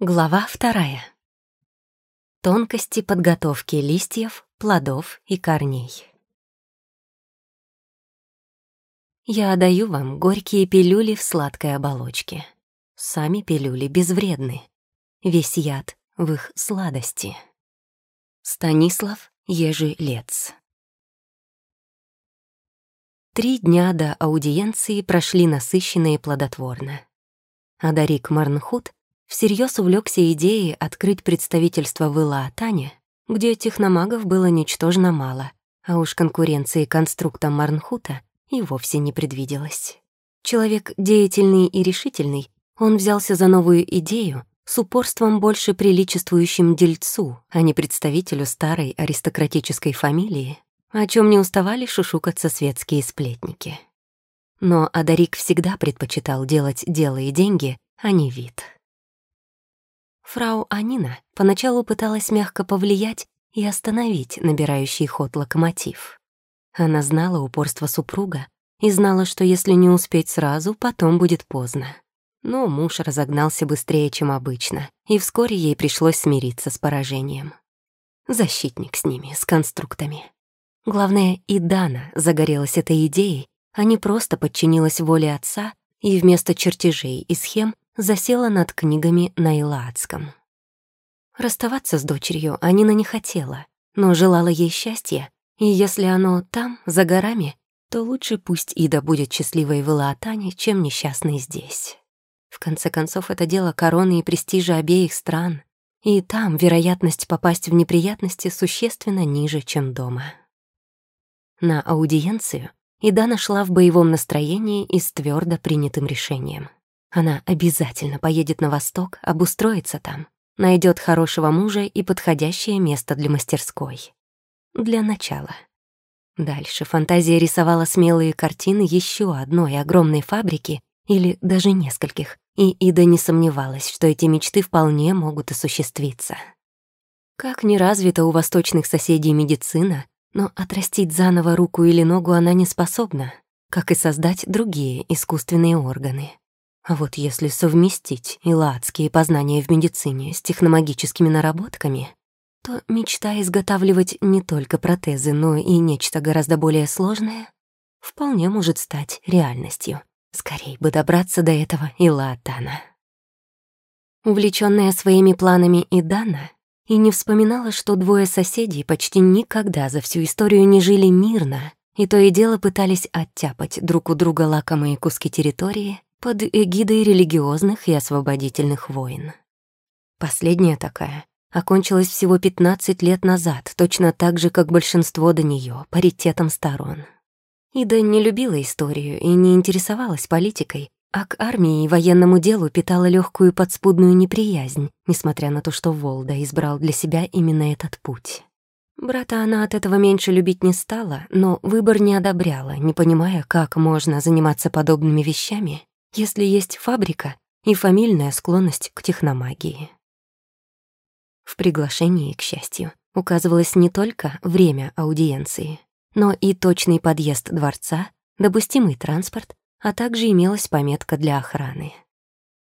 Глава вторая. Тонкости подготовки листьев, плодов и корней. Я даю вам горькие пилюли в сладкой оболочке. Сами пилюли безвредны. Весь яд в их сладости. Станислав Ежелец. Три дня до аудиенции прошли насыщенно и плодотворно. Адарик Марнхут всерьез увлекся идеей открыть представительство в Илаатане, где техномагов было ничтожно мало, а уж конкуренции конструктам Марнхута и вовсе не предвиделось. Человек деятельный и решительный, он взялся за новую идею с упорством больше приличествующим дельцу, а не представителю старой аристократической фамилии, о чем не уставали шушукаться светские сплетники. Но Адарик всегда предпочитал делать дело и деньги, а не вид. Фрау Анина поначалу пыталась мягко повлиять и остановить набирающий ход локомотив. Она знала упорство супруга и знала, что если не успеть сразу, потом будет поздно. Но муж разогнался быстрее, чем обычно, и вскоре ей пришлось смириться с поражением. Защитник с ними, с конструктами. Главное, и Дана загорелась этой идеей, а не просто подчинилась воле отца и вместо чертежей и схем засела над книгами на Илаадском. Расставаться с дочерью Анина не хотела, но желала ей счастья, и если оно там, за горами, то лучше пусть Ида будет счастливой в Илаатане, чем несчастной здесь. В конце концов, это дело короны и престижа обеих стран, и там вероятность попасть в неприятности существенно ниже, чем дома. На аудиенцию Ида нашла в боевом настроении и с твердо принятым решением — она обязательно поедет на восток, обустроится там, найдет хорошего мужа и подходящее место для мастерской. Для начала. Дальше фантазия рисовала смелые картины еще одной огромной фабрики или даже нескольких, и Ида не сомневалась, что эти мечты вполне могут осуществиться. Как не развита у восточных соседей медицина, но отрастить заново руку или ногу она не способна, как и создать другие искусственные органы. А вот если совместить иладские познания в медицине с техномагическими наработками, то мечта изготавливать не только протезы, но и нечто гораздо более сложное вполне может стать реальностью. Скорей бы добраться до этого Илаатана. Увлечённая своими планами Идана и не вспоминала, что двое соседей почти никогда за всю историю не жили мирно, и то и дело пытались оттяпать друг у друга лакомые куски территории, под эгидой религиозных и освободительных войн. Последняя такая окончилась всего 15 лет назад, точно так же, как большинство до нее, паритетом сторон. Ида не любила историю и не интересовалась политикой, а к армии и военному делу питала легкую подспудную неприязнь, несмотря на то, что Волда избрал для себя именно этот путь. Брата она от этого меньше любить не стала, но выбор не одобряла, не понимая, как можно заниматься подобными вещами если есть фабрика и фамильная склонность к техномагии. В приглашении, к счастью, указывалось не только время аудиенции, но и точный подъезд дворца, допустимый транспорт, а также имелась пометка для охраны.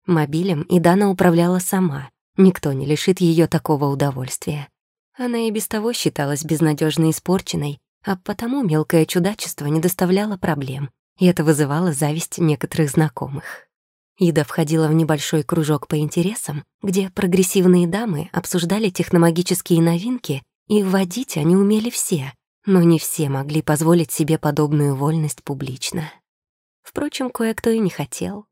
Мобилем Идана управляла сама, никто не лишит ее такого удовольствия. Она и без того считалась безнадежно испорченной, а потому мелкое чудачество не доставляло проблем, и это вызывало зависть некоторых знакомых. Ида входила в небольшой кружок по интересам, где прогрессивные дамы обсуждали техномагические новинки, и вводить они умели все, но не все могли позволить себе подобную вольность публично. Впрочем, кое-кто и не хотел.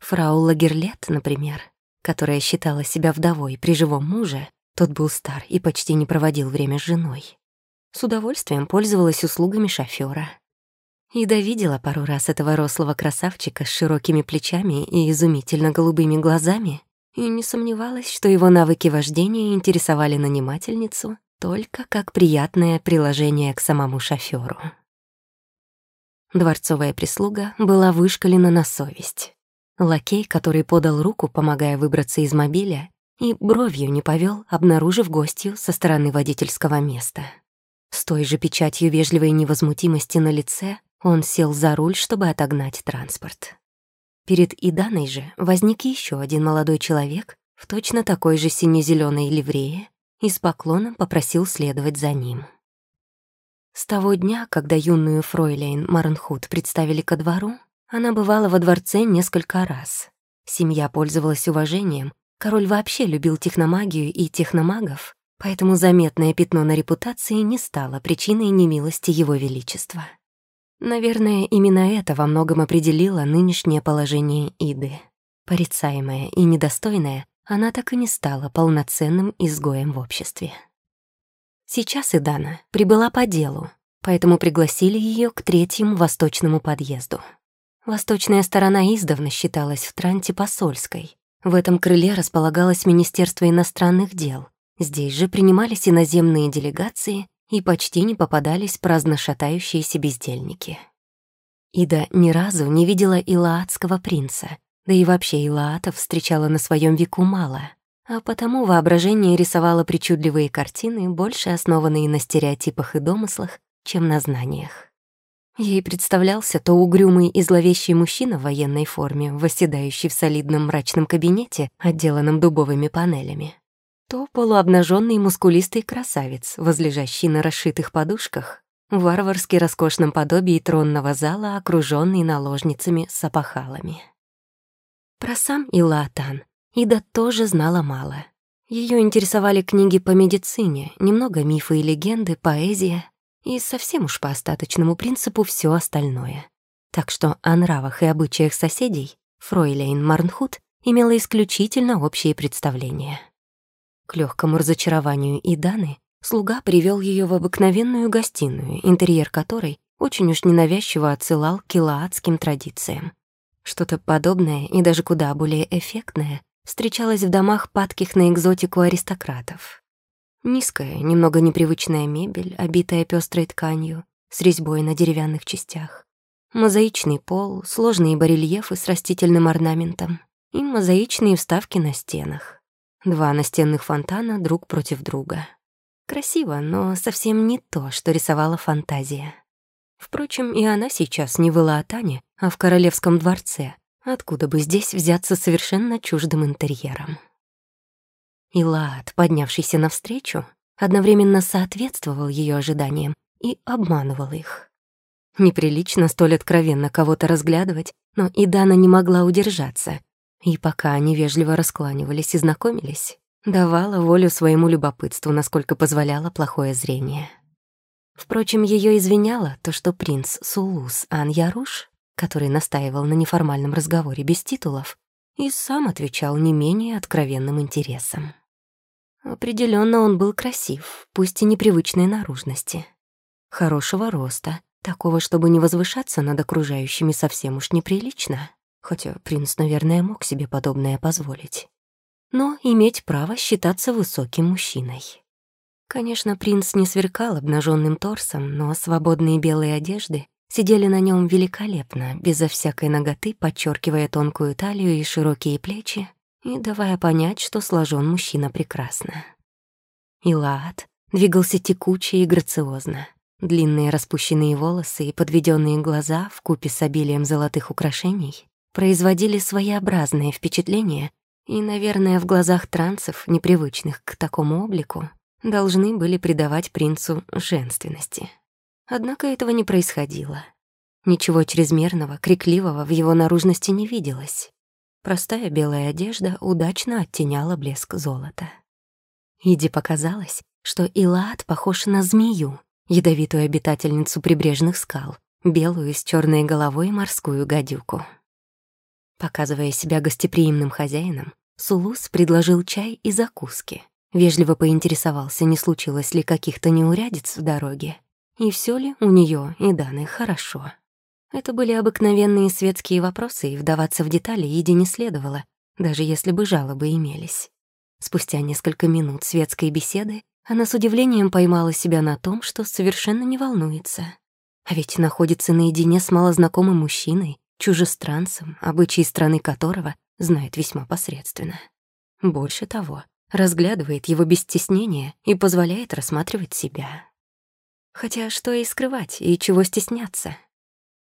Фрау Лагерлет, например, которая считала себя вдовой при живом муже, тот был стар и почти не проводил время с женой. С удовольствием пользовалась услугами шофера. Ида видела пару раз этого рослого красавчика с широкими плечами и изумительно голубыми глазами и не сомневалась, что его навыки вождения интересовали нанимательницу только как приятное приложение к самому шофёру. Дворцовая прислуга была вышкалена на совесть. Лакей, который подал руку, помогая выбраться из мобиля, и бровью не повел, обнаружив гостью со стороны водительского места. С той же печатью вежливой невозмутимости на лице он сел за руль, чтобы отогнать транспорт. Перед Иданой же возник еще один молодой человек в точно такой же сине зеленой ливрее и с поклоном попросил следовать за ним. С того дня, когда юную фройлейн Марнхут представили ко двору, она бывала во дворце несколько раз. Семья пользовалась уважением, король вообще любил техномагию и техномагов, поэтому заметное пятно на репутации не стало причиной немилости его величества. Наверное, именно это во многом определило нынешнее положение Иды. Порицаемая и недостойная, она так и не стала полноценным изгоем в обществе. Сейчас Идана прибыла по делу, поэтому пригласили ее к третьему восточному подъезду. Восточная сторона издавна считалась в Транте посольской. В этом крыле располагалось Министерство иностранных дел. Здесь же принимались иноземные делегации и почти не попадались праздно шатающиеся бездельники. Ида ни разу не видела илаатского принца, да и вообще илаатов встречала на своем веку мало — а потому воображение рисовало причудливые картины, больше основанные на стереотипах и домыслах, чем на знаниях. Ей представлялся то угрюмый и зловещий мужчина в военной форме, восседающий в солидном мрачном кабинете, отделанном дубовыми панелями, то полуобнаженный мускулистый красавец, возлежащий на расшитых подушках, в варварски роскошном подобии тронного зала, окруженный наложницами с опахалами. Про сам Илаатан Ида тоже знала мало. Ее интересовали книги по медицине, немного мифы и легенды, поэзия и совсем уж по остаточному принципу все остальное. Так что о нравах и обычаях соседей Фройлейн Марнхут имела исключительно общие представления. К легкому разочарованию Иданы слуга привел ее в обыкновенную гостиную, интерьер которой очень уж ненавязчиво отсылал к килаадским традициям. Что-то подобное и даже куда более эффектное встречалась в домах падких на экзотику аристократов. Низкая, немного непривычная мебель, обитая пестрой тканью, с резьбой на деревянных частях. Мозаичный пол, сложные барельефы с растительным орнаментом и мозаичные вставки на стенах. Два настенных фонтана друг против друга. Красиво, но совсем не то, что рисовала фантазия. Впрочем, и она сейчас не в Илаатане, а в королевском дворце, Откуда бы здесь взяться совершенно чуждым интерьером? И Лад, поднявшийся навстречу, одновременно соответствовал ее ожиданиям и обманывал их. Неприлично столь откровенно кого-то разглядывать, но и Дана не могла удержаться, и пока они вежливо раскланивались и знакомились, давала волю своему любопытству, насколько позволяло плохое зрение. Впрочем, ее извиняло то, что принц Сулус Ан Яруш который настаивал на неформальном разговоре без титулов, и сам отвечал не менее откровенным интересом. Определенно он был красив, пусть и непривычной наружности. Хорошего роста, такого, чтобы не возвышаться над окружающими совсем уж неприлично, хотя принц, наверное, мог себе подобное позволить. Но иметь право считаться высоким мужчиной. Конечно, принц не сверкал обнаженным торсом, но свободные белые одежды сидели на нем великолепно, безо всякой ноготы, подчеркивая тонкую талию и широкие плечи и давая понять, что сложен мужчина прекрасно. Илаат двигался текуче и грациозно. Длинные распущенные волосы и подведенные глаза в купе с обилием золотых украшений производили своеобразное впечатление и, наверное, в глазах трансов, непривычных к такому облику, должны были придавать принцу женственности. Однако этого не происходило. Ничего чрезмерного, крикливого в его наружности не виделось. Простая белая одежда удачно оттеняла блеск золота. Иди показалось, что Илаат похож на змею, ядовитую обитательницу прибрежных скал, белую с черной головой морскую гадюку. Показывая себя гостеприимным хозяином, Сулус предложил чай и закуски. Вежливо поинтересовался, не случилось ли каких-то неурядиц в дороге, и все ли у нее и Даны хорошо? Это были обыкновенные светские вопросы, и вдаваться в детали Иде не следовало, даже если бы жалобы имелись. Спустя несколько минут светской беседы она с удивлением поймала себя на том, что совершенно не волнуется. А ведь находится наедине с малознакомым мужчиной, чужестранцем, обычаи страны которого знает весьма посредственно. Больше того, разглядывает его без стеснения и позволяет рассматривать себя. Хотя что и скрывать, и чего стесняться.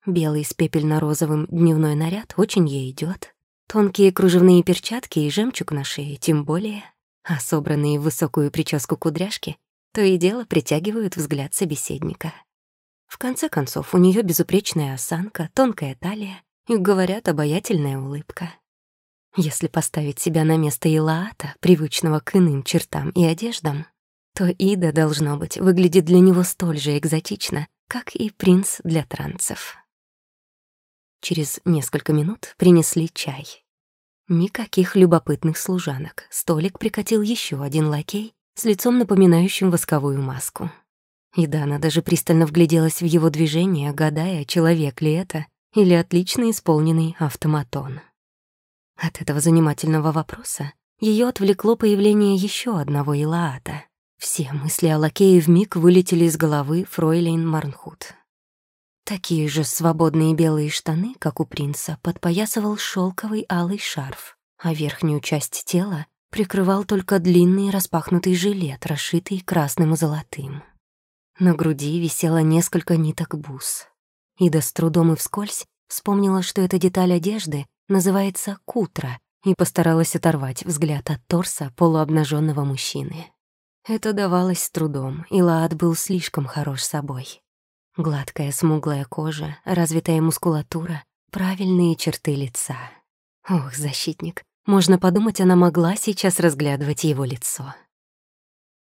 Белый с пепельно-розовым дневной наряд очень ей идет. Тонкие кружевные перчатки и жемчуг на шее тем более, а собранные в высокую прическу кудряшки то и дело притягивают взгляд собеседника. В конце концов, у нее безупречная осанка, тонкая талия и, говорят, обаятельная улыбка. Если поставить себя на место Илаата, привычного к иным чертам и одеждам, то Ида, должно быть, выглядит для него столь же экзотично, как и принц для транцев. Через несколько минут принесли чай. Никаких любопытных служанок. Столик прикатил еще один лакей с лицом, напоминающим восковую маску. И Дана даже пристально вгляделась в его движение, гадая, человек ли это или отлично исполненный автоматон. От этого занимательного вопроса ее отвлекло появление еще одного Илаата. Все мысли о лакее вмиг вылетели из головы фройлейн Марнхут. Такие же свободные белые штаны, как у принца, подпоясывал шелковый алый шарф, а верхнюю часть тела прикрывал только длинный распахнутый жилет, расшитый красным и золотым. На груди висело несколько ниток бус. Ида с трудом и вскользь вспомнила, что эта деталь одежды называется кутра, и постаралась оторвать взгляд от торса полуобнаженного мужчины. Это давалось с трудом, и Лаат был слишком хорош собой. Гладкая смуглая кожа, развитая мускулатура, правильные черты лица. Ох, защитник, можно подумать, она могла сейчас разглядывать его лицо.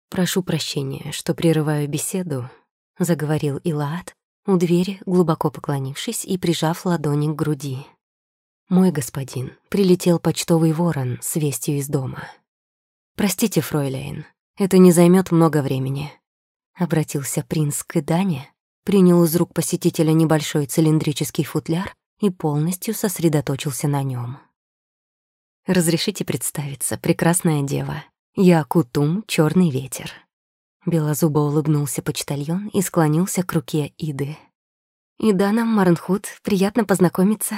«Прошу прощения, что прерываю беседу», — заговорил Илаат, у двери, глубоко поклонившись и прижав ладони к груди. «Мой господин, прилетел почтовый ворон с вестью из дома. Простите, фройляйн, это не займет много времени». Обратился принц к Идане, принял из рук посетителя небольшой цилиндрический футляр и полностью сосредоточился на нем. «Разрешите представиться, прекрасная дева. Я Кутум, черный ветер». Белозубо улыбнулся почтальон и склонился к руке Иды. «Идана Марнхут, приятно познакомиться».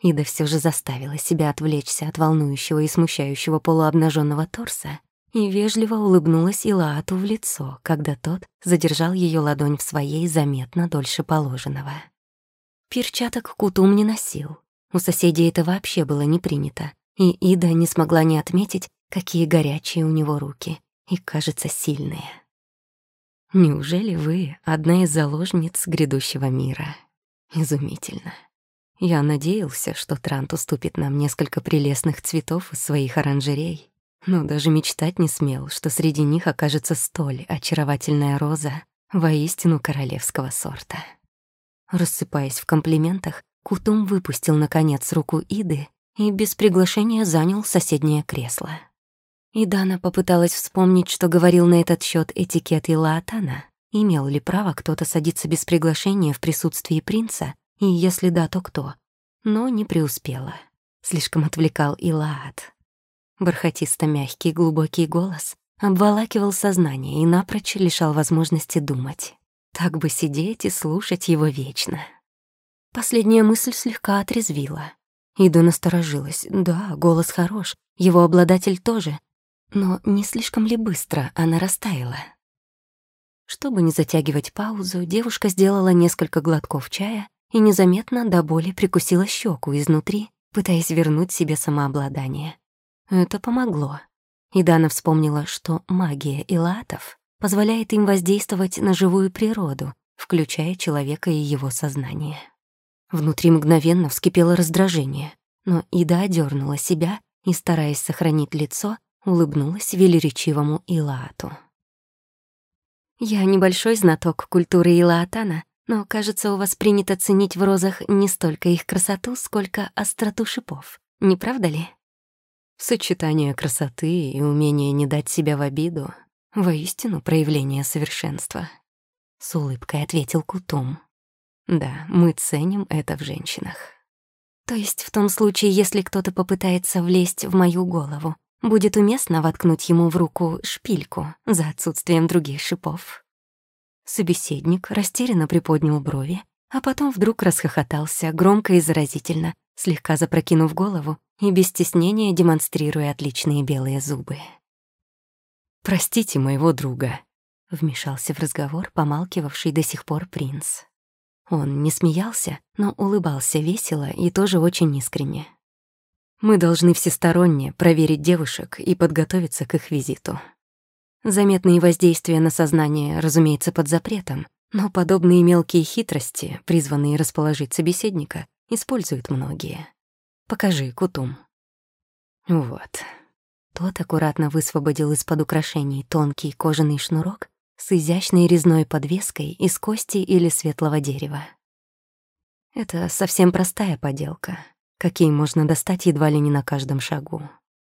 Ида все же заставила себя отвлечься от волнующего и смущающего полуобнаженного торса и вежливо улыбнулась Илаату в лицо, когда тот задержал ее ладонь в своей заметно дольше положенного. Перчаток Кутум не носил. У соседей это вообще было не принято, и Ида не смогла не отметить, какие горячие у него руки и, кажется, сильные. Неужели вы одна из заложниц грядущего мира? Изумительно. Я надеялся, что Трант уступит нам несколько прелестных цветов из своих оранжерей, но даже мечтать не смел, что среди них окажется столь очаровательная роза воистину королевского сорта. Рассыпаясь в комплиментах, Кутум выпустил, наконец, руку Иды и без приглашения занял соседнее кресло. И Дана попыталась вспомнить, что говорил на этот счет этикет Илаатана. Имел ли право кто-то садиться без приглашения в присутствии принца, и если да, то кто? Но не преуспела. Слишком отвлекал Илаат. Бархатисто-мягкий глубокий голос обволакивал сознание и напрочь лишал возможности думать. Так бы сидеть и слушать его вечно. Последняя мысль слегка отрезвила. Ида насторожилась. Да, голос хорош, его обладатель тоже. Но не слишком ли быстро она растаяла? Чтобы не затягивать паузу, девушка сделала несколько глотков чая и незаметно до боли прикусила щеку изнутри, пытаясь вернуть себе самообладание. Это помогло. И Дана вспомнила, что магия илатов позволяет им воздействовать на живую природу, включая человека и его сознание. Внутри мгновенно вскипело раздражение, но Ида одернула себя и, стараясь сохранить лицо, улыбнулась велеречивому Илаату. «Я небольшой знаток культуры Илаатана, но, кажется, у вас принято ценить в розах не столько их красоту, сколько остроту шипов, не правда ли?» Сочетание красоты и умения не дать себя в обиду — воистину проявление совершенства. С улыбкой ответил Кутум. Да, мы ценим это в женщинах. То есть в том случае, если кто-то попытается влезть в мою голову, будет уместно воткнуть ему в руку шпильку за отсутствием других шипов. Собеседник растерянно приподнял брови, а потом вдруг расхохотался, громко и заразительно, слегка запрокинув голову и без стеснения демонстрируя отличные белые зубы. «Простите моего друга», — вмешался в разговор помалкивавший до сих пор принц. Он не смеялся, но улыбался весело и тоже очень искренне. Мы должны всесторонне проверить девушек и подготовиться к их визиту. Заметные воздействия на сознание, разумеется, под запретом, но подобные мелкие хитрости, призванные расположить собеседника, используют многие. Покажи, Кутум. Вот. Тот аккуратно высвободил из-под украшений тонкий кожаный шнурок с изящной резной подвеской из кости или светлого дерева. Это совсем простая поделка, какие можно достать едва ли не на каждом шагу.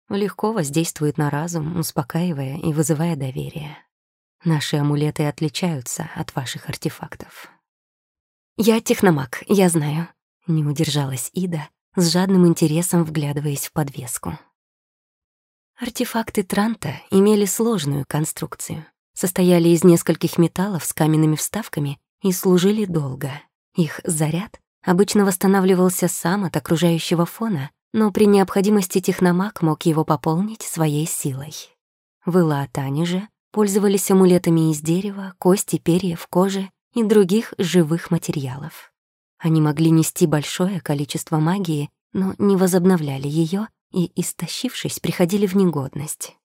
Легко воздействует на разум, успокаивая и вызывая доверие. Наши амулеты отличаются от ваших артефактов. «Я техномаг, я знаю», — не удержалась Ида, с жадным интересом вглядываясь в подвеску. Артефакты Транта имели сложную конструкцию, состояли из нескольких металлов с каменными вставками и служили долго. Их заряд обычно восстанавливался сам от окружающего фона, но при необходимости техномаг мог его пополнить своей силой. В Илаатане же пользовались амулетами из дерева, кости, перьев, кожи и других живых материалов. Они могли нести большое количество магии, но не возобновляли ее и, истощившись, приходили в негодность.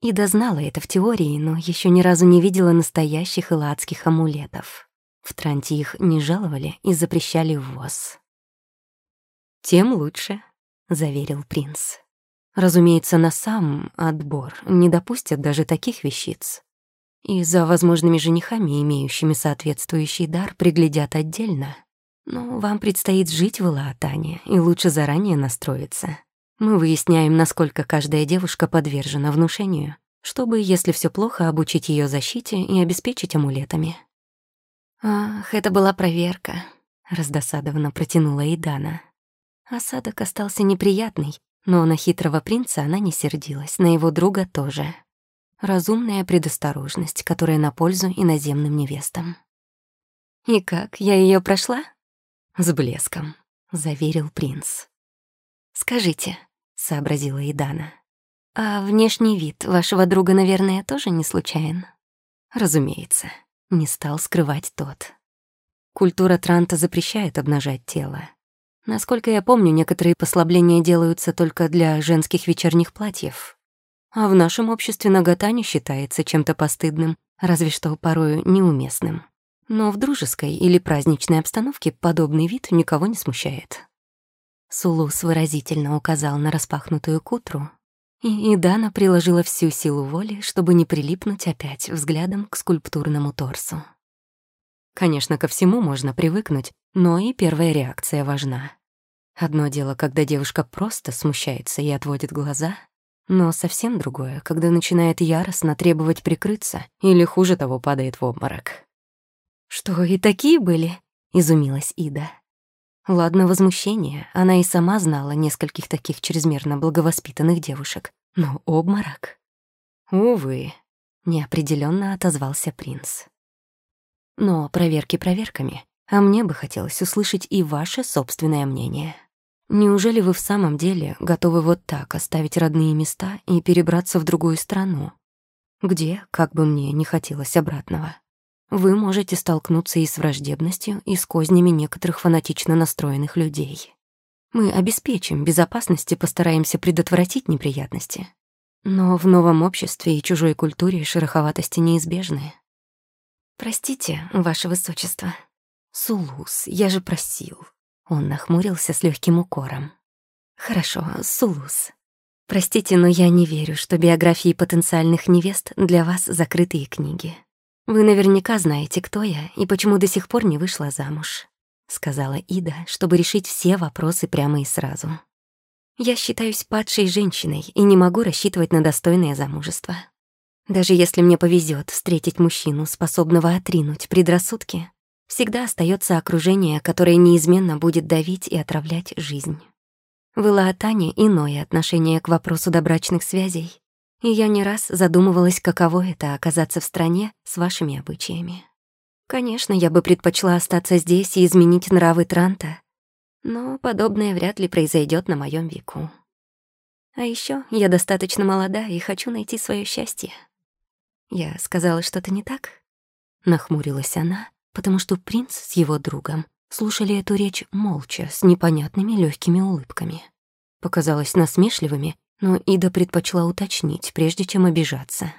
Ида знала это в теории, но еще ни разу не видела настоящих иладских амулетов. В Транте их не жаловали и запрещали ввоз. «Тем лучше», — заверил принц. «Разумеется, на сам отбор не допустят даже таких вещиц. И за возможными женихами, имеющими соответствующий дар, приглядят отдельно. Но вам предстоит жить в Илаатане, и лучше заранее настроиться. Мы выясняем, насколько каждая девушка подвержена внушению, чтобы, если все плохо, обучить ее защите и обеспечить амулетами. «Ах, это была проверка», — раздосадованно протянула Идана. Осадок остался неприятный, но на хитрого принца она не сердилась, на его друга тоже. Разумная предосторожность, которая на пользу иноземным невестам. «И как, я ее прошла?» «С блеском», — заверил принц. «Скажите, сообразила Идана. «А внешний вид вашего друга, наверное, тоже не случайен?» «Разумеется», — не стал скрывать тот. Культура Транта запрещает обнажать тело. Насколько я помню, некоторые послабления делаются только для женских вечерних платьев. А в нашем обществе нагота не считается чем-то постыдным, разве что порою неуместным. Но в дружеской или праздничной обстановке подобный вид никого не смущает. Сулус выразительно указал на распахнутую кутру, и Идана приложила всю силу воли, чтобы не прилипнуть опять взглядом к скульптурному торсу. Конечно, ко всему можно привыкнуть, но и первая реакция важна. Одно дело, когда девушка просто смущается и отводит глаза, но совсем другое, когда начинает яростно требовать прикрыться или, хуже того, падает в обморок. «Что, и такие были?» — изумилась Ида. Ладно, возмущение. Она и сама знала нескольких таких чрезмерно благовоспитанных девушек. Но обморок? Увы, неопределенно отозвался принц. Но проверки проверками, а мне бы хотелось услышать и ваше собственное мнение. Неужели вы в самом деле готовы вот так оставить родные места и перебраться в другую страну? Где, как бы мне не хотелось обратного? Вы можете столкнуться и с враждебностью, и с кознями некоторых фанатично настроенных людей. Мы обеспечим безопасность и постараемся предотвратить неприятности. Но в новом обществе и чужой культуре шероховатости неизбежны. «Простите, ваше высочество». «Сулус, я же просил». Он нахмурился с легким укором. «Хорошо, Сулус. Простите, но я не верю, что биографии потенциальных невест для вас закрытые книги. «Вы наверняка знаете, кто я и почему до сих пор не вышла замуж», — сказала Ида, чтобы решить все вопросы прямо и сразу. «Я считаюсь падшей женщиной и не могу рассчитывать на достойное замужество. Даже если мне повезет встретить мужчину, способного отринуть предрассудки, всегда остается окружение, которое неизменно будет давить и отравлять жизнь. В Илаатане иное отношение к вопросу добрачных связей, и я не раз задумывалась, каково это — оказаться в стране с вашими обычаями. Конечно, я бы предпочла остаться здесь и изменить нравы Транта, но подобное вряд ли произойдет на моем веку. А еще я достаточно молода и хочу найти свое счастье. Я сказала что-то не так? Нахмурилась она, потому что принц с его другом слушали эту речь молча, с непонятными легкими улыбками. показалось насмешливыми, но Ида предпочла уточнить, прежде чем обижаться.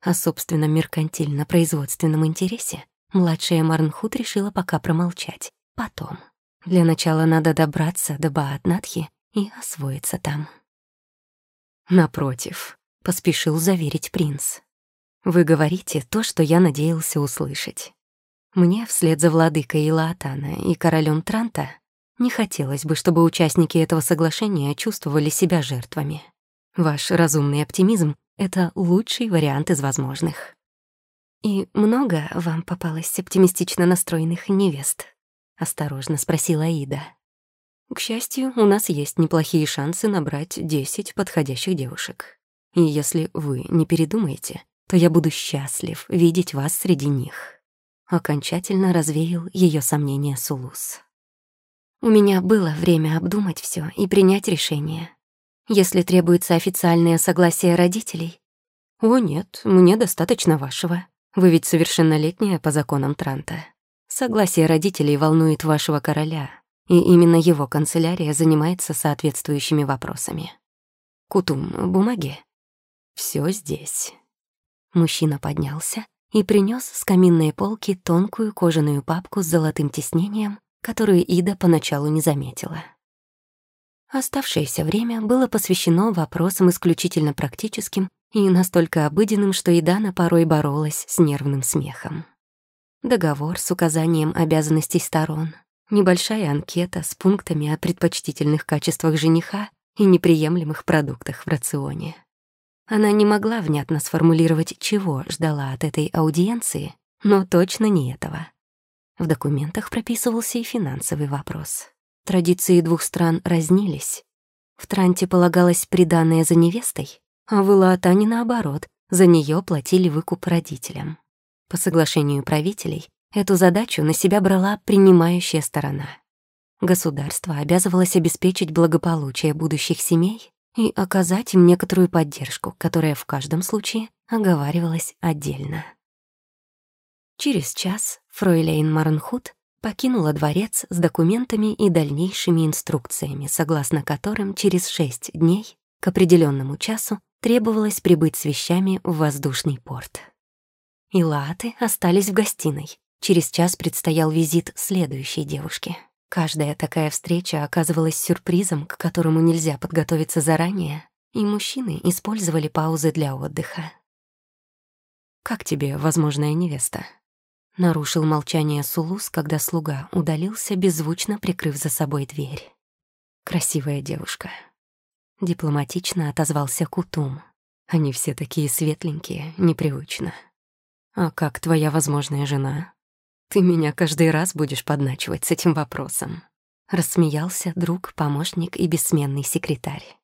О собственном меркантильно-производственном интересе младшая Марнхут решила пока промолчать. Потом. Для начала надо добраться до Баатнатхи и освоиться там. «Напротив», — поспешил заверить принц. «Вы говорите то, что я надеялся услышать. Мне, вслед за владыкой Илаатана и королем Транта, не хотелось бы, чтобы участники этого соглашения чувствовали себя жертвами. Ваш разумный оптимизм — это лучший вариант из возможных. «И много вам попалось оптимистично настроенных невест?» — осторожно спросила Ида. «К счастью, у нас есть неплохие шансы набрать десять подходящих девушек. И если вы не передумаете, то я буду счастлив видеть вас среди них». Окончательно развеял ее сомнения Сулус. У меня было время обдумать все и принять решение. Если требуется официальное согласие родителей... О, нет, мне достаточно вашего. Вы ведь совершеннолетняя по законам Транта. Согласие родителей волнует вашего короля, и именно его канцелярия занимается соответствующими вопросами. Кутум, бумаги? Все здесь. Мужчина поднялся и принес с каминной полки тонкую кожаную папку с золотым тиснением которую Ида поначалу не заметила. Оставшееся время было посвящено вопросам исключительно практическим и настолько обыденным, что Идана порой боролась с нервным смехом. Договор с указанием обязанностей сторон, небольшая анкета с пунктами о предпочтительных качествах жениха и неприемлемых продуктах в рационе. Она не могла внятно сформулировать, чего ждала от этой аудиенции, но точно не этого. В документах прописывался и финансовый вопрос. Традиции двух стран разнились. В Транте полагалось приданное за невестой, а в Илаатане, наоборот, за нее платили выкуп родителям. По соглашению правителей, эту задачу на себя брала принимающая сторона. Государство обязывалось обеспечить благополучие будущих семей и оказать им некоторую поддержку, которая в каждом случае оговаривалась отдельно. Через час фройлейн Марнхут покинула дворец с документами и дальнейшими инструкциями, согласно которым через шесть дней к определенному часу требовалось прибыть с вещами в воздушный порт. Илааты остались в гостиной. Через час предстоял визит следующей девушке. Каждая такая встреча оказывалась сюрпризом, к которому нельзя подготовиться заранее, и мужчины использовали паузы для отдыха. «Как тебе возможная невеста?» Нарушил молчание Сулус, когда слуга удалился, беззвучно прикрыв за собой дверь. «Красивая девушка». Дипломатично отозвался Кутум. «Они все такие светленькие, непривычно. А как твоя возможная жена? Ты меня каждый раз будешь подначивать с этим вопросом». Рассмеялся друг, помощник и бессменный секретарь.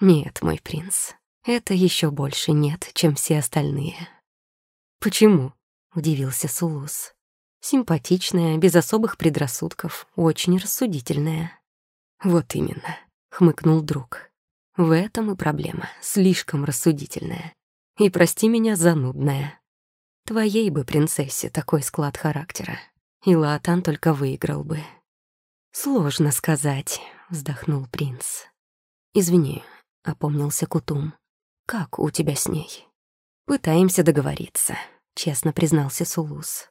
«Нет, мой принц, это еще больше нет, чем все остальные». «Почему?» — удивился Сулус. «Симпатичная, без особых предрассудков, очень рассудительная». «Вот именно», — хмыкнул друг. «В этом и проблема, слишком рассудительная. И, прости меня, занудная. Твоей бы принцессе такой склад характера. И Лаатан только выиграл бы». «Сложно сказать», — вздохнул принц. «Извини», — опомнился Кутум. «Как у тебя с ней?» «Пытаемся договориться», — честно признался Сулус.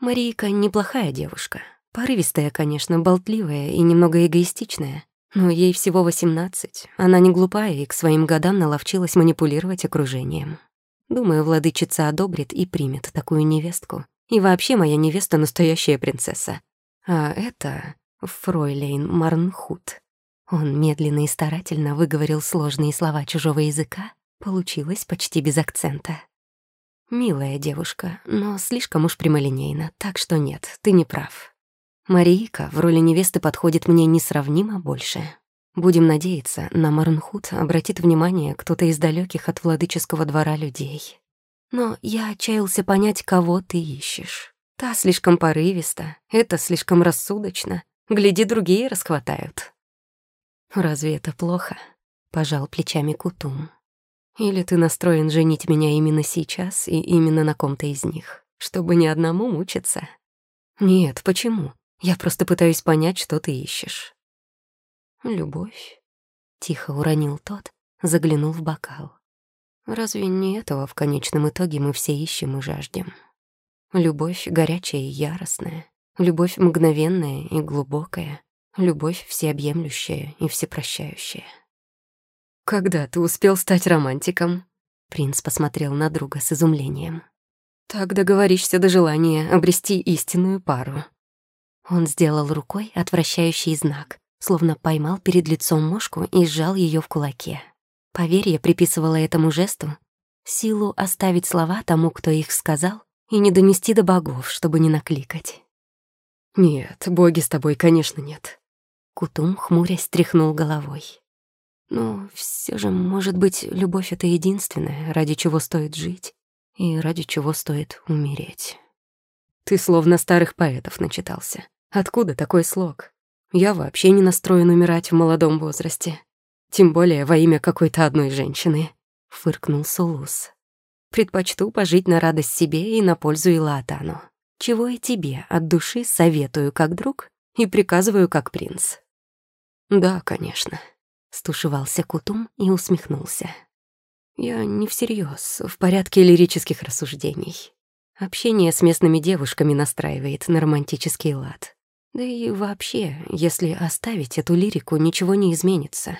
Марийка неплохая девушка. Порывистая, конечно, болтливая и немного эгоистичная. Но ей всего восемнадцать. Она не глупая и к своим годам наловчилась манипулировать окружением. Думаю, владычица одобрит и примет такую невестку. И вообще моя невеста — настоящая принцесса. А это фройлейн Марнхут. Он медленно и старательно выговорил сложные слова чужого языка. Получилось почти без акцента. Милая девушка, но слишком уж прямолинейно, так что нет, ты не прав. Марийка в роли невесты подходит мне несравнимо больше. Будем надеяться, на Марнхут обратит внимание кто-то из далеких от владыческого двора людей. Но я отчаялся понять, кого ты ищешь. Та слишком порывиста, это слишком рассудочно. Гляди, другие расхватают. «Разве это плохо?» — пожал плечами Кутум. Или ты настроен женить меня именно сейчас и именно на ком-то из них, чтобы ни одному мучиться? Нет, почему? Я просто пытаюсь понять, что ты ищешь. Любовь, Тихо уронил тот, заглянул в бокал. Разве не этого в конечном итоге мы все ищем и жаждем? Любовь горячая и яростная, любовь мгновенная и глубокая, любовь всеобъемлющая и всепрощающая. «Когда ты успел стать романтиком?» Принц посмотрел на друга с изумлением. «Так договоришься до желания обрести истинную пару». Он сделал рукой отвращающий знак, словно поймал перед лицом мошку и сжал ее в кулаке. Поверье приписывало этому жесту силу оставить слова тому, кто их сказал, и не донести до богов, чтобы не накликать. «Нет, боги с тобой, конечно, нет». Кутум, хмурясь, тряхнул головой. Но все же, может быть, любовь — это единственное, ради чего стоит жить и ради чего стоит умереть. Ты словно старых поэтов начитался. Откуда такой слог? Я вообще не настроен умирать в молодом возрасте. Тем более во имя какой-то одной женщины, — фыркнул Сулус. Предпочту пожить на радость себе и на пользу Илаатану. Чего и тебе от души советую как друг и приказываю как принц. Да, конечно. Стушевался Кутум и усмехнулся. Я не всерьез, в порядке лирических рассуждений. Общение с местными девушками настраивает на романтический лад. Да и вообще, если оставить эту лирику, ничего не изменится.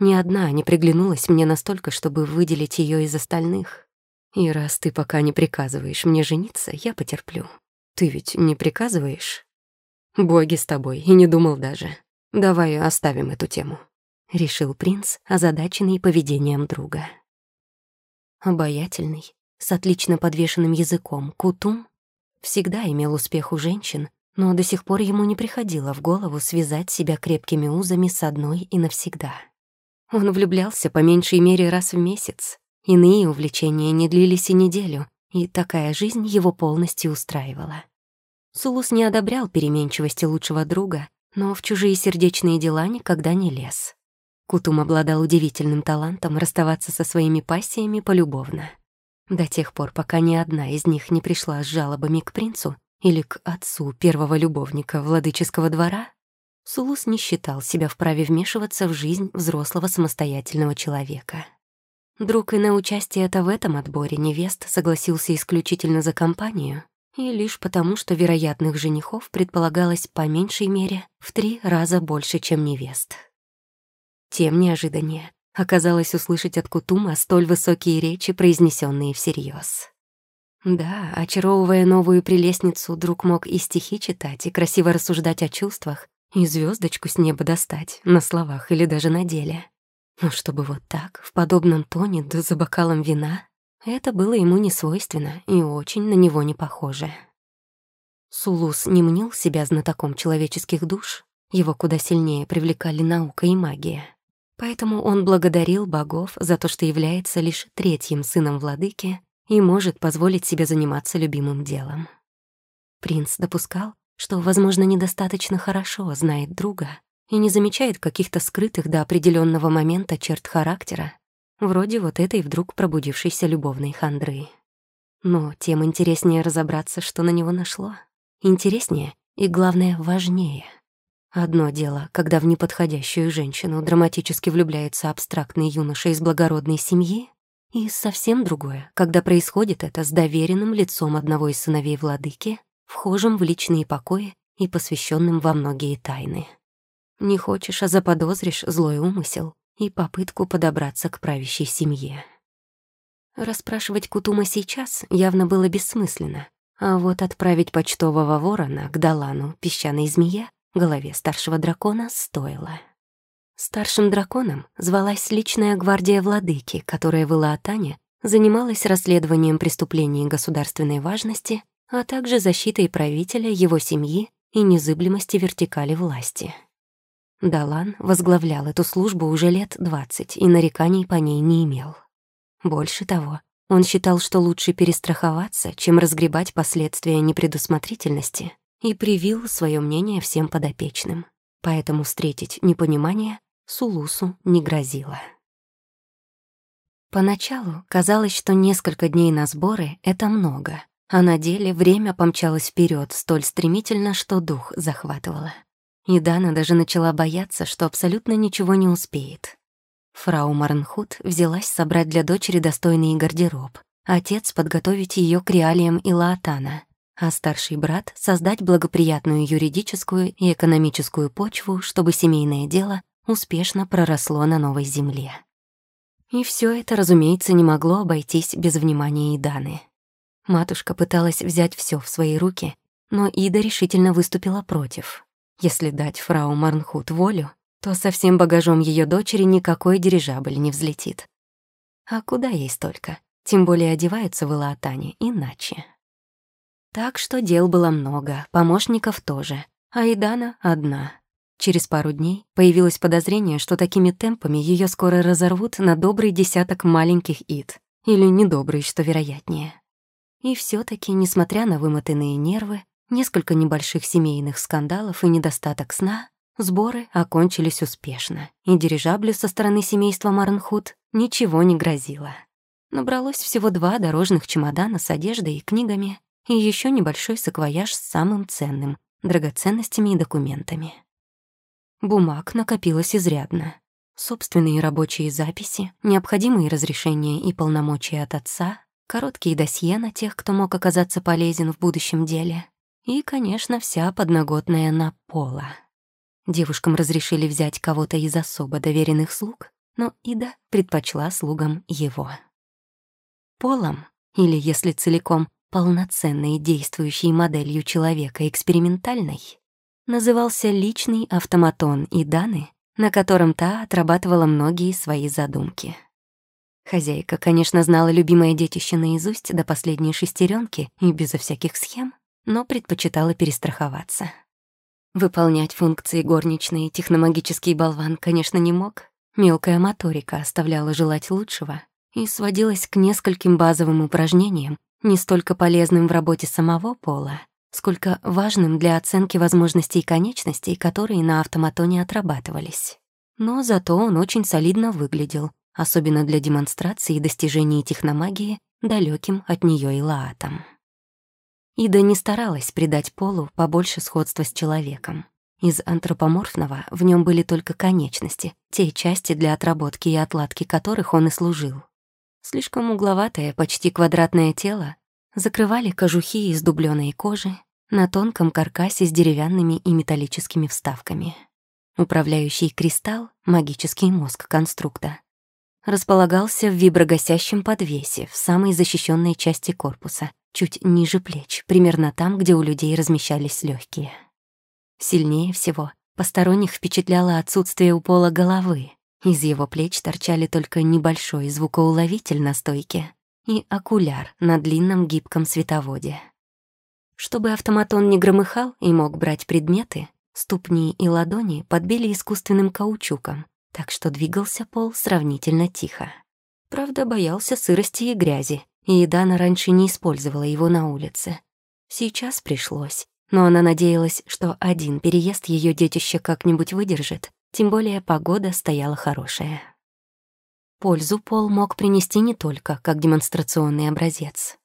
Ни одна не приглянулась мне настолько, чтобы выделить ее из остальных. И раз ты пока не приказываешь мне жениться, я потерплю. Ты ведь не приказываешь? Боги с тобой, и не думал даже. Давай оставим эту тему. — решил принц, озадаченный поведением друга. Обаятельный, с отлично подвешенным языком, Кутум всегда имел успех у женщин, но до сих пор ему не приходило в голову связать себя крепкими узами с одной и навсегда. Он влюблялся по меньшей мере раз в месяц. Иные увлечения не длились и неделю, и такая жизнь его полностью устраивала. Сулус не одобрял переменчивости лучшего друга, но в чужие сердечные дела никогда не лез. Кутум обладал удивительным талантом расставаться со своими пассиями полюбовно. До тех пор, пока ни одна из них не пришла с жалобами к принцу или к отцу первого любовника владыческого двора, Сулус не считал себя вправе вмешиваться в жизнь взрослого самостоятельного человека. Друг и на участие-то в этом отборе невест согласился исключительно за компанию и лишь потому, что вероятных женихов предполагалось по меньшей мере в три раза больше, чем невест. Тем неожиданнее оказалось услышать от Кутума столь высокие речи, произнесенные всерьез. Да, очаровывая новую прелестницу, друг мог и стихи читать, и красиво рассуждать о чувствах, и звездочку с неба достать, на словах или даже на деле. Но чтобы вот так, в подобном тоне, да за бокалом вина, это было ему не свойственно и очень на него не похоже. Сулус не мнил себя знатоком человеческих душ, его куда сильнее привлекали наука и магия. Поэтому он благодарил богов за то, что является лишь третьим сыном владыки и может позволить себе заниматься любимым делом. Принц допускал, что, возможно, недостаточно хорошо знает друга и не замечает каких-то скрытых до определенного момента черт характера, вроде вот этой вдруг пробудившейся любовной хандры. Но тем интереснее разобраться, что на него нашло. Интереснее и, главное, важнее — Одно дело, когда в неподходящую женщину драматически влюбляется абстрактный юноша из благородной семьи, и совсем другое, когда происходит это с доверенным лицом одного из сыновей владыки, вхожим в личные покои и посвященным во многие тайны. Не хочешь, а заподозришь злой умысел и попытку подобраться к правящей семье. Расспрашивать Кутума сейчас явно было бессмысленно, а вот отправить почтового ворона к Далану, песчаной змея, голове старшего дракона стоило. Старшим драконом звалась личная гвардия владыки, которая в Илаатане занималась расследованием преступлений государственной важности, а также защитой правителя, его семьи и незыблемости вертикали власти. Далан возглавлял эту службу уже лет двадцать и нареканий по ней не имел. Больше того, он считал, что лучше перестраховаться, чем разгребать последствия непредусмотрительности и привил свое мнение всем подопечным. Поэтому встретить непонимание Сулусу не грозило. Поначалу казалось, что несколько дней на сборы — это много, а на деле время помчалось вперед столь стремительно, что дух захватывало. И Дана даже начала бояться, что абсолютно ничего не успеет. Фрау Марнхут взялась собрать для дочери достойный гардероб, отец — подготовить ее к реалиям Илаатана, а старший брат — создать благоприятную юридическую и экономическую почву, чтобы семейное дело успешно проросло на новой земле. И все это, разумеется, не могло обойтись без внимания Иданы. Матушка пыталась взять все в свои руки, но Ида решительно выступила против. Если дать фрау Марнхут волю, то со всем багажом ее дочери никакой дирижабль не взлетит. А куда ей столько? Тем более одеваются в Илаатане иначе. Так что дел было много, помощников тоже, а Идана одна. Через пару дней появилось подозрение, что такими темпами ее скоро разорвут на добрый десяток маленьких ид, или недобрый, что вероятнее. И все таки несмотря на вымотанные нервы, несколько небольших семейных скандалов и недостаток сна, сборы окончились успешно, и дирижаблю со стороны семейства Марнхут ничего не грозило. Набралось всего два дорожных чемодана с одеждой и книгами и еще небольшой саквояж с самым ценным — драгоценностями и документами. Бумаг накопилось изрядно. Собственные рабочие записи, необходимые разрешения и полномочия от отца, короткие досье на тех, кто мог оказаться полезен в будущем деле, и, конечно, вся подноготная на пола. Девушкам разрешили взять кого-то из особо доверенных слуг, но Ида предпочла слугам его. Полом, или, если целиком, полноценной действующей моделью человека экспериментальной, назывался личный автоматон Иданы, на котором та отрабатывала многие свои задумки. Хозяйка, конечно, знала любимое детище наизусть до последней шестеренки и безо всяких схем, но предпочитала перестраховаться. Выполнять функции горничной техномагический болван, конечно, не мог. Мелкая моторика оставляла желать лучшего и сводилась к нескольким базовым упражнениям, не столько полезным в работе самого пола, сколько важным для оценки возможностей конечностей, которые на автоматоне отрабатывались. Но зато он очень солидно выглядел, особенно для демонстрации достижений техномагии далеким от нее и лаатом. Ида не старалась придать полу побольше сходства с человеком. Из антропоморфного в нем были только конечности, те части для отработки и отладки которых он и служил. Слишком угловатое, почти квадратное тело закрывали кожухи из дубленой кожи на тонком каркасе с деревянными и металлическими вставками. Управляющий кристалл, магический мозг конструкта, располагался в виброгасящем подвесе в самой защищенной части корпуса, чуть ниже плеч, примерно там, где у людей размещались легкие. Сильнее всего посторонних впечатляло отсутствие у пола головы. Из его плеч торчали только небольшой звукоуловитель на стойке и окуляр на длинном гибком световоде. Чтобы автоматон не громыхал и мог брать предметы, ступни и ладони подбили искусственным каучуком, так что двигался пол сравнительно тихо. Правда, боялся сырости и грязи, и Дана раньше не использовала его на улице. Сейчас пришлось, но она надеялась, что один переезд ее детище как-нибудь выдержит, тем более погода стояла хорошая. Пользу Пол мог принести не только как демонстрационный образец.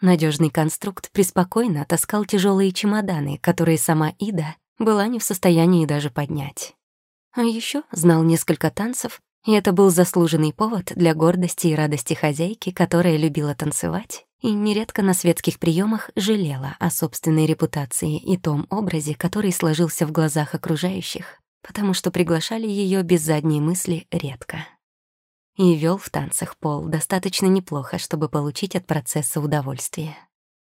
Надежный конструкт преспокойно таскал тяжелые чемоданы, которые сама Ида была не в состоянии даже поднять. А еще знал несколько танцев, и это был заслуженный повод для гордости и радости хозяйки, которая любила танцевать и нередко на светских приемах жалела о собственной репутации и том образе, который сложился в глазах окружающих, потому что приглашали ее без задней мысли редко. И вел в танцах пол достаточно неплохо, чтобы получить от процесса удовольствие.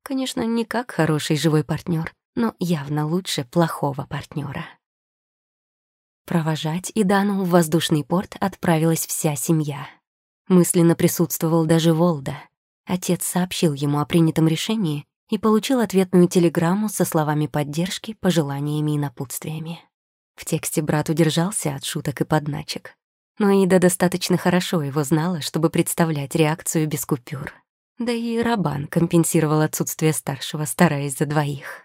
Конечно, не как хороший живой партнер, но явно лучше плохого партнера. Провожать Идану в воздушный порт отправилась вся семья. Мысленно присутствовал даже Волда. Отец сообщил ему о принятом решении и получил ответную телеграмму со словами поддержки, пожеланиями и напутствиями. В тексте брат удержался от шуток и подначек. Но Ида достаточно хорошо его знала, чтобы представлять реакцию без купюр. Да и Рабан компенсировал отсутствие старшего, стараясь за двоих.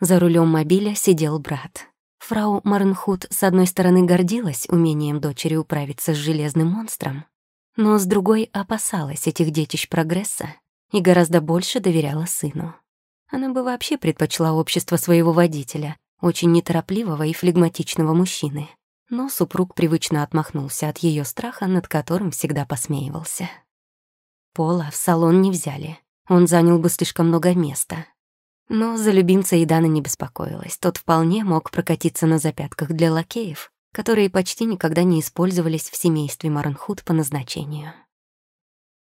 За рулем мобиля сидел брат. Фрау Марнхут с одной стороны гордилась умением дочери управиться с железным монстром, но с другой опасалась этих детищ прогресса и гораздо больше доверяла сыну. Она бы вообще предпочла общество своего водителя, очень неторопливого и флегматичного мужчины. но супруг привычно отмахнулся от ее страха, над которым всегда посмеивался. Пола в салон не взяли, он занял бы слишком много места. Но за любимца Идана не беспокоилась, тот вполне мог прокатиться на запятках для лакеев, которые почти никогда не использовались в семействе Маранхут по назначению.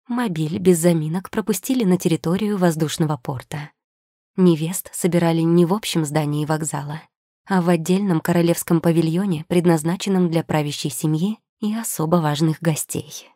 Мобиль без заминок пропустили на территорию воздушного порта. Невест собирали не в общем здании вокзала, а в отдельном королевском павильоне, предназначенном для правящей семьи и особо важных гостей.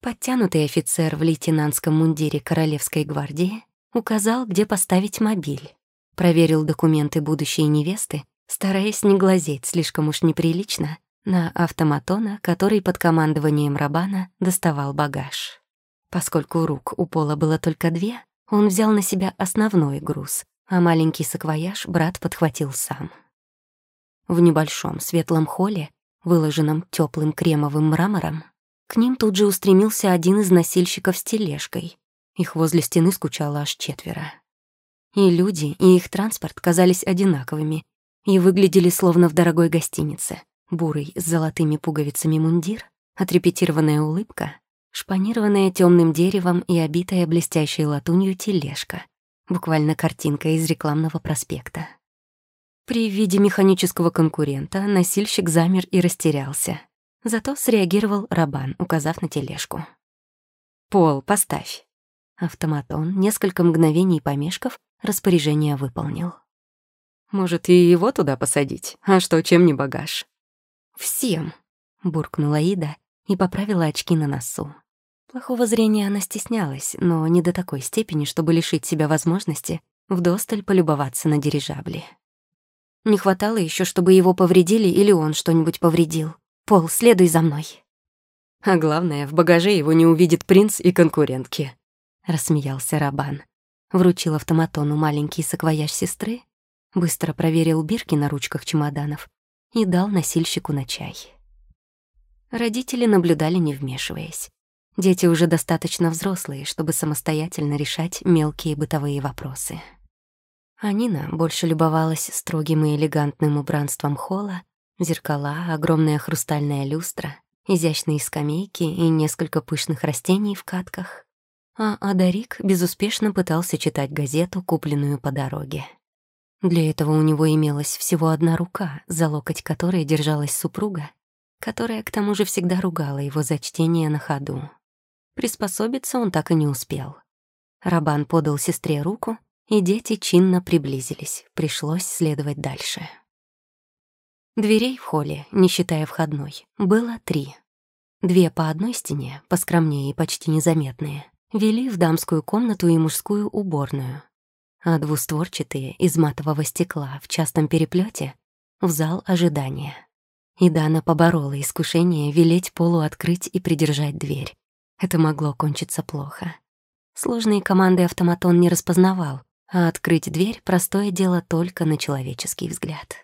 Подтянутый офицер в лейтенантском мундире Королевской гвардии указал, где поставить мобиль. Проверил документы будущей невесты, стараясь не глазеть слишком уж неприлично на автоматона, который под командованием Рабана доставал багаж. Поскольку рук у Пола было только две, он взял на себя основной груз, а маленький саквояж брат подхватил сам. В небольшом светлом холле, выложенном теплым кремовым мрамором, к ним тут же устремился один из носильщиков с тележкой. Их возле стены скучало аж четверо. И люди, и их транспорт казались одинаковыми и выглядели словно в дорогой гостинице. Бурый с золотыми пуговицами мундир, отрепетированная улыбка, шпанированная темным деревом и обитая блестящей латунью тележка. Буквально картинка из рекламного проспекта. При виде механического конкурента носильщик замер и растерялся. Зато среагировал Рабан, указав на тележку. «Пол, поставь». Автоматон, несколько мгновений помешков, распоряжение выполнил. «Может, и его туда посадить? А что, чем не багаж?» «Всем», — буркнула Ида и поправила очки на носу. Плохого зрения она стеснялась, но не до такой степени, чтобы лишить себя возможности вдосталь полюбоваться на дирижабли. Не хватало еще, чтобы его повредили или он что-нибудь повредил. Пол, следуй за мной. А главное, в багаже его не увидит принц и конкурентки. Рассмеялся Рабан. Вручил автоматону маленький саквояж сестры, быстро проверил бирки на ручках чемоданов и дал носильщику на чай. Родители наблюдали, не вмешиваясь. Дети уже достаточно взрослые, чтобы самостоятельно решать мелкие бытовые вопросы. Анина больше любовалась строгим и элегантным убранством холла, зеркала, огромная хрустальная люстра, изящные скамейки и несколько пышных растений в катках. А Адарик безуспешно пытался читать газету, купленную по дороге. Для этого у него имелась всего одна рука, за локоть которой держалась супруга, которая к тому же всегда ругала его за чтение на ходу. Приспособиться он так и не успел. Рабан подал сестре руку, и дети чинно приблизились. Пришлось следовать дальше. Дверей в холле, не считая входной, было три. Две по одной стене, поскромнее и почти незаметные, вели в дамскую комнату и мужскую уборную, а двустворчатые из матового стекла в частом переплете в зал ожидания. И Дана поборола искушение велеть Полу открыть и придержать дверь. Это могло кончиться плохо. Сложные команды автоматон не распознавал, а открыть дверь — простое дело только на человеческий взгляд.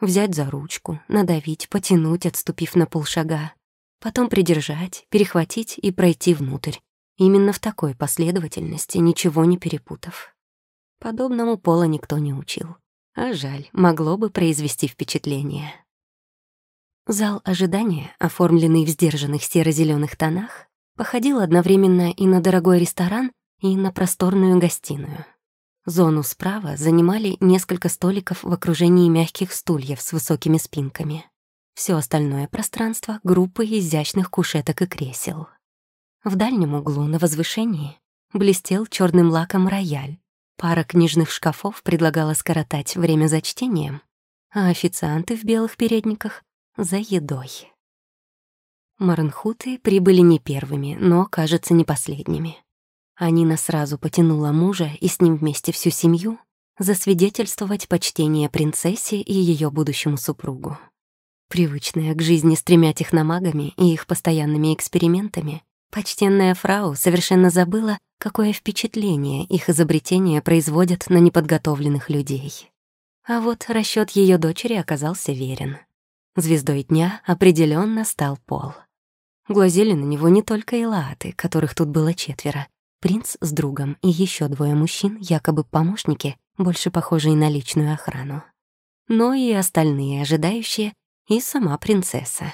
Взять за ручку, надавить, потянуть, отступив на полшага, потом придержать, перехватить и пройти внутрь. Именно в такой последовательности, ничего не перепутав. Подобному пола никто не учил. А жаль, могло бы произвести впечатление. Зал ожидания, оформленный в сдержанных серо зеленых тонах, походил одновременно и на дорогой ресторан, и на просторную гостиную. Зону справа занимали несколько столиков в окружении мягких стульев с высокими спинками. Все остальное пространство — группы изящных кушеток и кресел. В дальнем углу на возвышении блестел черным лаком рояль. Пара книжных шкафов предлагала скоротать время за чтением, а официанты в белых передниках — за едой. Маранхуты прибыли не первыми, но, кажется, не последними. Анина сразу потянула мужа и с ним вместе всю семью засвидетельствовать почтение принцессе и ее будущему супругу. Привычная к жизни с тремя техномагами и их постоянными экспериментами, почтенная фрау совершенно забыла, какое впечатление их изобретения производят на неподготовленных людей. А вот расчет ее дочери оказался верен. Звездой дня определенно стал Пол. Глазели на него не только элааты, которых тут было четверо. Принц с другом и еще двое мужчин, якобы помощники, больше похожие на личную охрану. Но и остальные ожидающие и сама принцесса.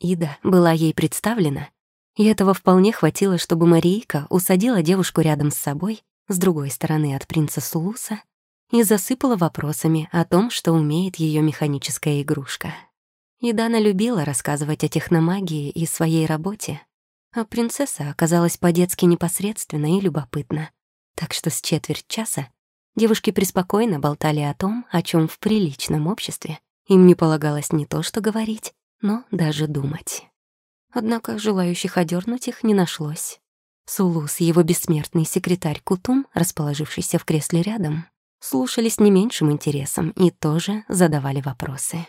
Ида была ей представлена, и этого вполне хватило, чтобы Марийка усадила девушку рядом с собой, с другой стороны от принца Сулуса, и засыпала вопросами о том, что умеет ее механическая игрушка. И Дана любила рассказывать о техномагии и своей работе, а принцесса оказалась по-детски непосредственна и любопытна. Так что с четверть часа девушки преспокойно болтали о том, о чем в приличном обществе им не полагалось не то что говорить, но даже думать. Однако желающих одернуть их не нашлось. Сулус и его бессмертный секретарь Кутум, расположившийся в кресле рядом, слушали с не меньшим интересом и тоже задавали вопросы.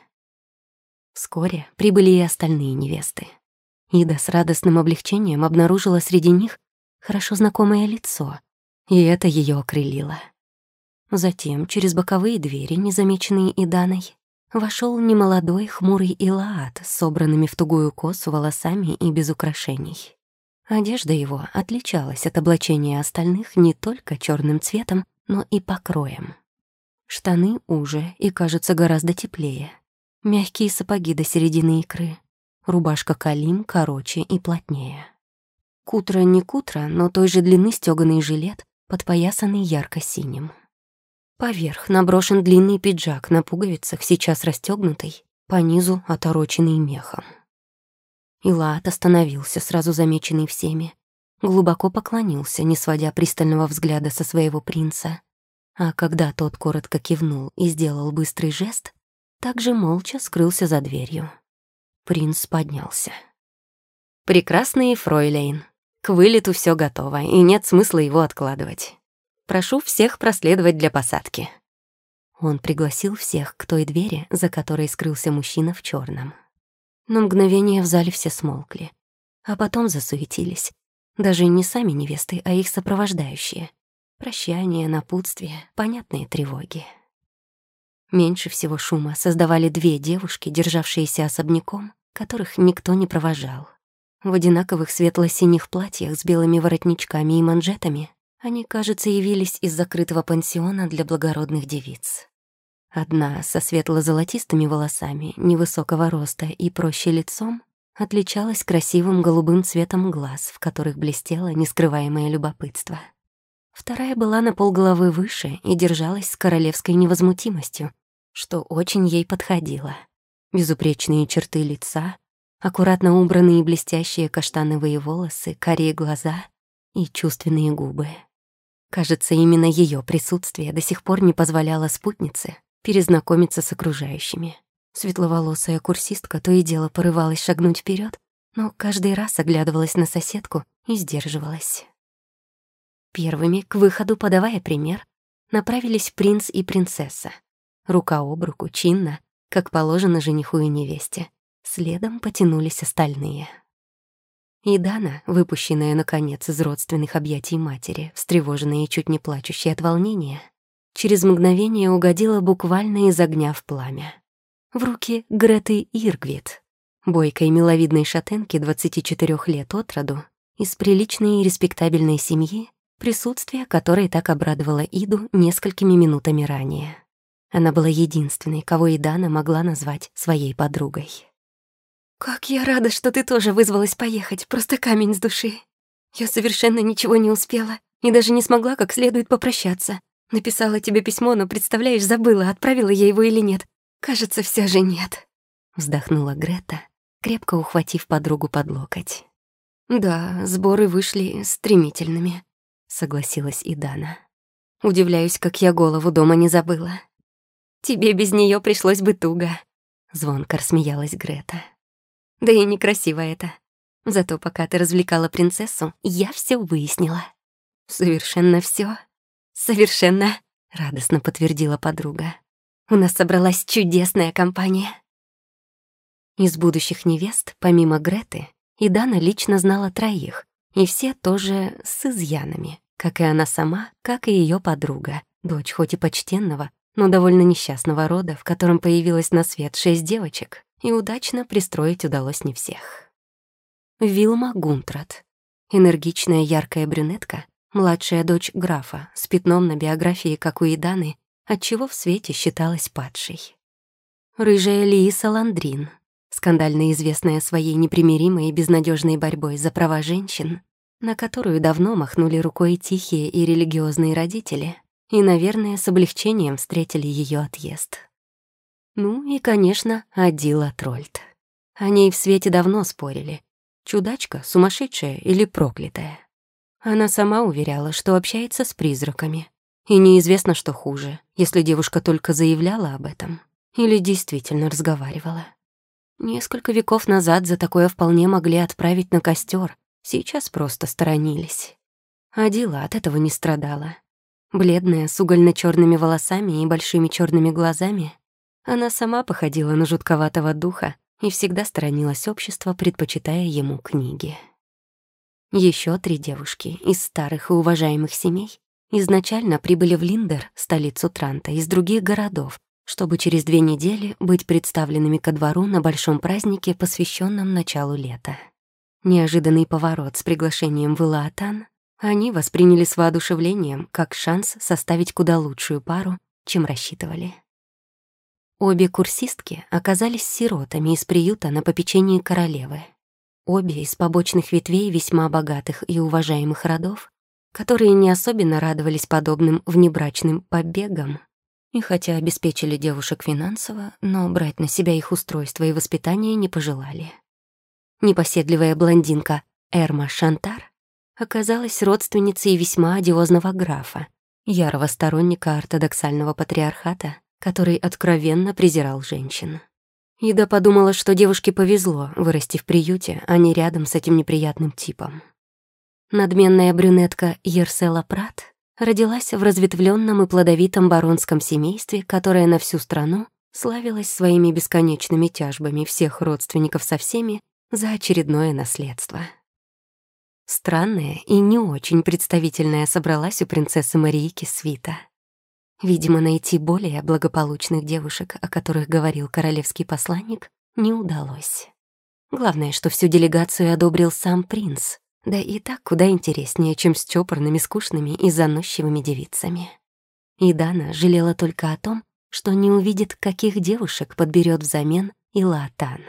Вскоре прибыли и остальные невесты. Ида с радостным облегчением обнаружила среди них хорошо знакомое лицо, и это ее окрылило. Затем через боковые двери, незамеченные Иданой, вошел немолодой хмурый Илаат с собранными в тугую косу волосами и без украшений. Одежда его отличалась от облачения остальных не только черным цветом, но и покроем. Штаны уже и, кажется, гораздо теплее. Мягкие сапоги до середины икры. Рубашка калим короче и плотнее. Кутра не кутра, но той же длины стёганый жилет, подпоясанный ярко-синим. Поверх наброшен длинный пиджак на пуговицах, сейчас расстёгнутый, по низу отороченный мехом. Илаат остановился, сразу замеченный всеми. Глубоко поклонился, не сводя пристального взгляда со своего принца. А когда тот коротко кивнул и сделал быстрый жест, также молча скрылся за дверью. Принц поднялся. «Прекрасный фройлейн. К вылету все готово, и нет смысла его откладывать. Прошу всех проследовать для посадки». Он пригласил всех к той двери, за которой скрылся мужчина в черном. На мгновение в зале все смолкли, а потом засуетились. Даже не сами невесты, а их сопровождающие. Прощание, напутствие, понятные тревоги. Меньше всего шума создавали две девушки, державшиеся особняком, которых никто не провожал. В одинаковых светло-синих платьях с белыми воротничками и манжетами они, кажется, явились из закрытого пансиона для благородных девиц. Одна со светло-золотистыми волосами, невысокого роста и проще лицом, отличалась красивым голубым цветом глаз, в которых блестело нескрываемое любопытство. Вторая была на полголовы выше и держалась с королевской невозмутимостью, что очень ей подходило. Безупречные черты лица, аккуратно убранные блестящие каштановые волосы, карие глаза и чувственные губы. Кажется, именно ее присутствие до сих пор не позволяло спутнице перезнакомиться с окружающими. Светловолосая курсистка то и дело порывалась шагнуть вперед, но каждый раз оглядывалась на соседку и сдерживалась. Первыми, к выходу подавая пример, направились принц и принцесса. Рука об руку, чинно, как положено жениху и невесте. Следом потянулись остальные. И Дана, выпущенная, наконец, из родственных объятий матери, встревоженная и чуть не плачущая от волнения, через мгновение угодила буквально из огня в пламя. В руки Греты Иргвит, бойкой миловидной шатенки 24 лет от роду, из приличной и респектабельной семьи, присутствие которой так обрадовало Иду несколькими минутами ранее. Она была единственной, кого Идана могла назвать своей подругой. «Как я рада, что ты тоже вызвалась поехать, просто камень с души. Я совершенно ничего не успела и даже не смогла как следует попрощаться. Написала тебе письмо, но, представляешь, забыла, отправила я его или нет. Кажется, все же нет». Вздохнула Грета, крепко ухватив подругу под локоть. «Да, сборы вышли стремительными», согласилась и Дана. Удивляюсь, как я голову дома не забыла. Тебе без нее пришлось бы туго. Звонко рассмеялась Грета. Да и некрасиво это. Зато пока ты развлекала принцессу, я все выяснила. Совершенно все. Совершенно, радостно подтвердила подруга. У нас собралась чудесная компания. Из будущих невест, помимо Греты, и Дана лично знала троих, и все тоже с изъянами, как и она сама, как и ее подруга, дочь хоть и почтенного, но довольно несчастного рода, в котором появилась на свет шесть девочек, и удачно пристроить удалось не всех. Вилма Гунтрат. Энергичная яркая брюнетка, младшая дочь графа, с пятном на биографии, как у Иданы, отчего в свете считалась падшей. рыжая Лииса Ландрин, скандально известная своей непримиримой и безнадежной борьбой за права женщин, на которую давно махнули рукой тихие и религиозные родители, и, наверное, с облегчением встретили ее отъезд. Ну и, конечно, Адила Трольд. О ней в свете давно спорили. Чудачка, сумасшедшая или проклятая. Она сама уверяла, что общается с призраками. И неизвестно, что хуже, если девушка только заявляла об этом или действительно разговаривала. Несколько веков назад за такое вполне могли отправить на костер, сейчас просто сторонились. Адила от этого не страдала. Бледная, с угольно черными волосами и большими черными глазами, она сама походила на жутковатого духа и всегда сторонилась общества, предпочитая ему книги. Еще три девушки из старых и уважаемых семей изначально прибыли в Линдер, столицу Транта, из других городов, чтобы через две недели быть представленными ко двору на большом празднике, посвященном началу лета. Неожиданный поворот с приглашением в Илаатан они восприняли с воодушевлением как шанс составить куда лучшую пару, чем рассчитывали. Обе курсистки оказались сиротами из приюта на попечении королевы. Обе из побочных ветвей весьма богатых и уважаемых родов, которые не особенно радовались подобным внебрачным побегам, и хотя обеспечили девушек финансово, но брать на себя их устройство и воспитание не пожелали. Непоседливая блондинка Эрма Шантар оказалась родственницей весьма одиозного графа, ярого сторонника ортодоксального патриархата, который откровенно презирал женщин. Еда подумала, что девушке повезло вырасти в приюте, а не рядом с этим неприятным типом. Надменная брюнетка Ерсела Прат родилась в разветвленном и плодовитом баронском семействе, которое на всю страну славилось своими бесконечными тяжбами всех родственников со всеми за очередное наследство. Странная и не очень представительная собралась у принцессы Марийки свита — Видимо, найти более благополучных девушек, о которых говорил королевский посланник, не удалось. Главное, что всю делегацию одобрил сам принц, да и так куда интереснее, чем с чопорными, скучными и заносчивыми девицами. И Дана жалела только о том, что не увидит, каких девушек подберет взамен Илатан.